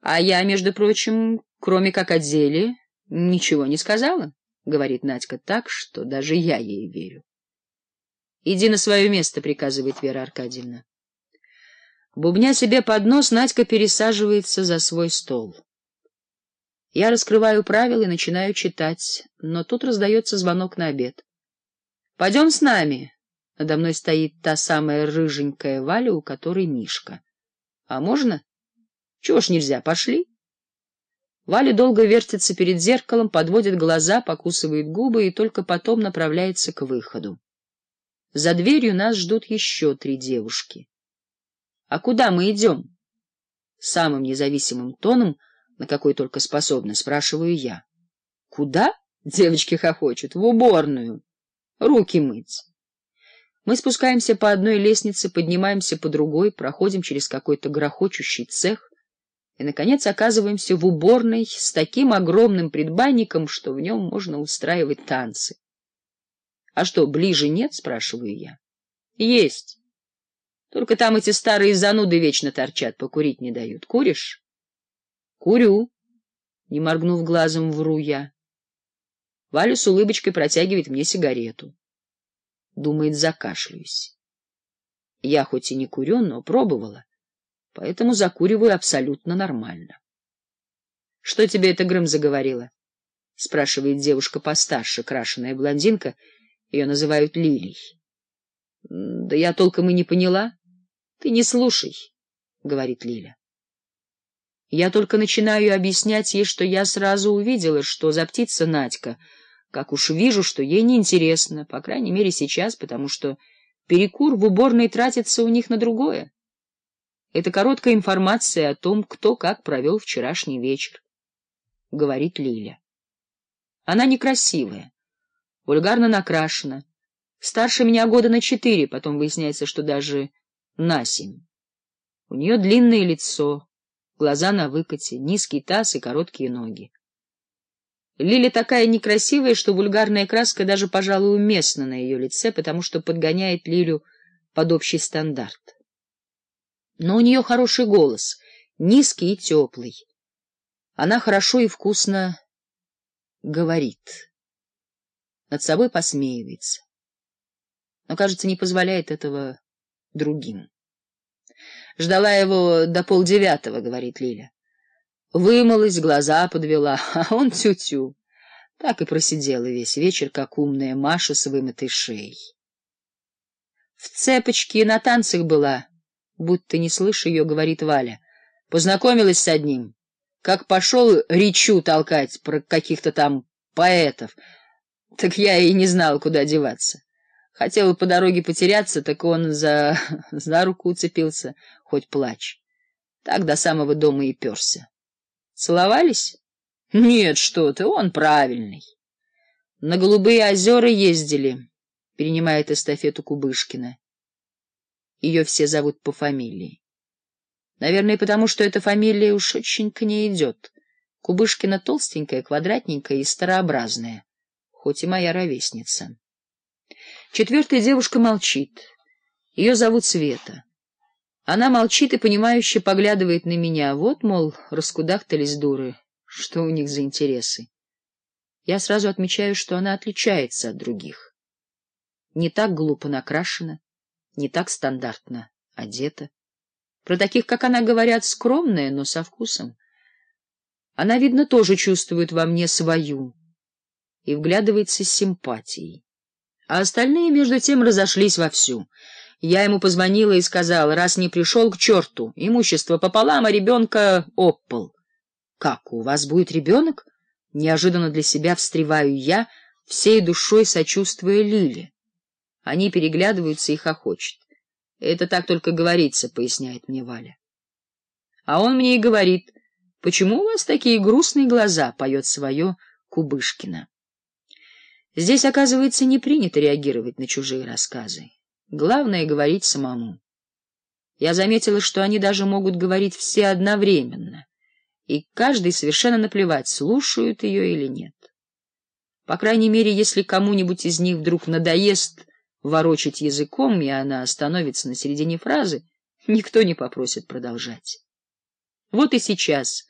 А я, между прочим, кроме как о деле, ничего не сказала, — говорит Надька так, что даже я ей верю. — Иди на свое место, — приказывает Вера Аркадьевна. Бубня себе под нос, Надька пересаживается за свой стол. Я раскрываю правила и начинаю читать, но тут раздается звонок на обед. — Пойдем с нами. Надо мной стоит та самая рыженькая Валя, у которой Мишка. — А можно? — чего ж нельзя, пошли? Валя долго вертится перед зеркалом, подводит глаза, покусывает губы и только потом направляется к выходу. За дверью нас ждут еще три девушки. — А куда мы идем? Самым независимым тоном, на какой только способна, спрашиваю я. — Куда? — девочки хохочут. — В уборную. Руки мыть. Мы спускаемся по одной лестнице, поднимаемся по другой, проходим через какой-то грохочущий цех и, наконец, оказываемся в уборной с таким огромным предбанником, что в нем можно устраивать танцы. — А что, ближе нет? — спрашиваю я. — Есть. Только там эти старые зануды вечно торчат, покурить не дают. Куришь? — Курю. Не моргнув глазом, вру я. Валя с улыбочкой протягивает мне сигарету. Думает, закашляюсь. Я хоть и не курю, но пробовала поэтому закуриваю абсолютно нормально. — Что тебе это Грым заговорила? — спрашивает девушка постарше, крашеная блондинка. Ее называют Лилей. — Да я толком и не поняла. — Ты не слушай, — говорит Лиля. Я только начинаю объяснять ей, что я сразу увидела, что за птица Надька, как уж вижу, что ей неинтересно, по крайней мере сейчас, потому что перекур в уборной тратится у них на другое. Это короткая информация о том, кто как провел вчерашний вечер, — говорит Лиля. Она некрасивая, вульгарно накрашена, старше меня года на четыре, потом выясняется, что даже на семь. У нее длинное лицо, глаза на выкате, низкий таз и короткие ноги. Лиля такая некрасивая, что вульгарная краска даже, пожалуй, уместна на ее лице, потому что подгоняет Лилю под общий стандарт. Но у нее хороший голос, низкий и теплый. Она хорошо и вкусно говорит. Над собой посмеивается. Но, кажется, не позволяет этого другим. Ждала его до полдевятого, говорит Лиля. Вымылась, глаза подвела, а он тю-тю. Так и просидела весь вечер, как умная Маша с вымытой шеей. В цепочке на танцах была будто не слыша ее, говорит Валя. Познакомилась с одним. Как пошел речу толкать про каких-то там поэтов, так я и не знал, куда деваться. Хотела по дороге потеряться, так он за, за руку уцепился, хоть плач. Так до самого дома и перся. Целовались? Нет, что ты, он правильный. На голубые озера ездили, перенимает эстафету Кубышкина. Ее все зовут по фамилии. Наверное, потому что эта фамилия уж очень к ней идет. Кубышкина толстенькая, квадратненькая и старообразная, хоть и моя ровесница. Четвертая девушка молчит. Ее зовут Света. Она молчит и понимающе поглядывает на меня. Вот, мол, раскудахтались дуры, что у них за интересы. Я сразу отмечаю, что она отличается от других. Не так глупо накрашена, не так стандартно одета. Про таких, как она, говорят, скромная, но со вкусом. Она, видно, тоже чувствует во мне свою и вглядывается с симпатией. А остальные, между тем, разошлись вовсю. Я ему позвонила и сказала, раз не пришел, к черту, имущество пополам, а ребенка оппал. — Как, у вас будет ребенок? Неожиданно для себя встреваю я, всей душой сочувствуя Лиле. Они переглядываются и хохочут. Это так только говорится, поясняет мне Валя. А он мне и говорит, почему у вас такие грустные глаза, поет свое Кубышкина. Здесь, оказывается, не принято реагировать на чужие рассказы. Главное — говорить самому. Я заметила, что они даже могут говорить все одновременно, и каждый совершенно наплевать, слушают ее или нет. По крайней мере, если кому-нибудь из них вдруг надоест — ворочать языком, и она остановится на середине фразы, никто не попросит продолжать. Вот и сейчас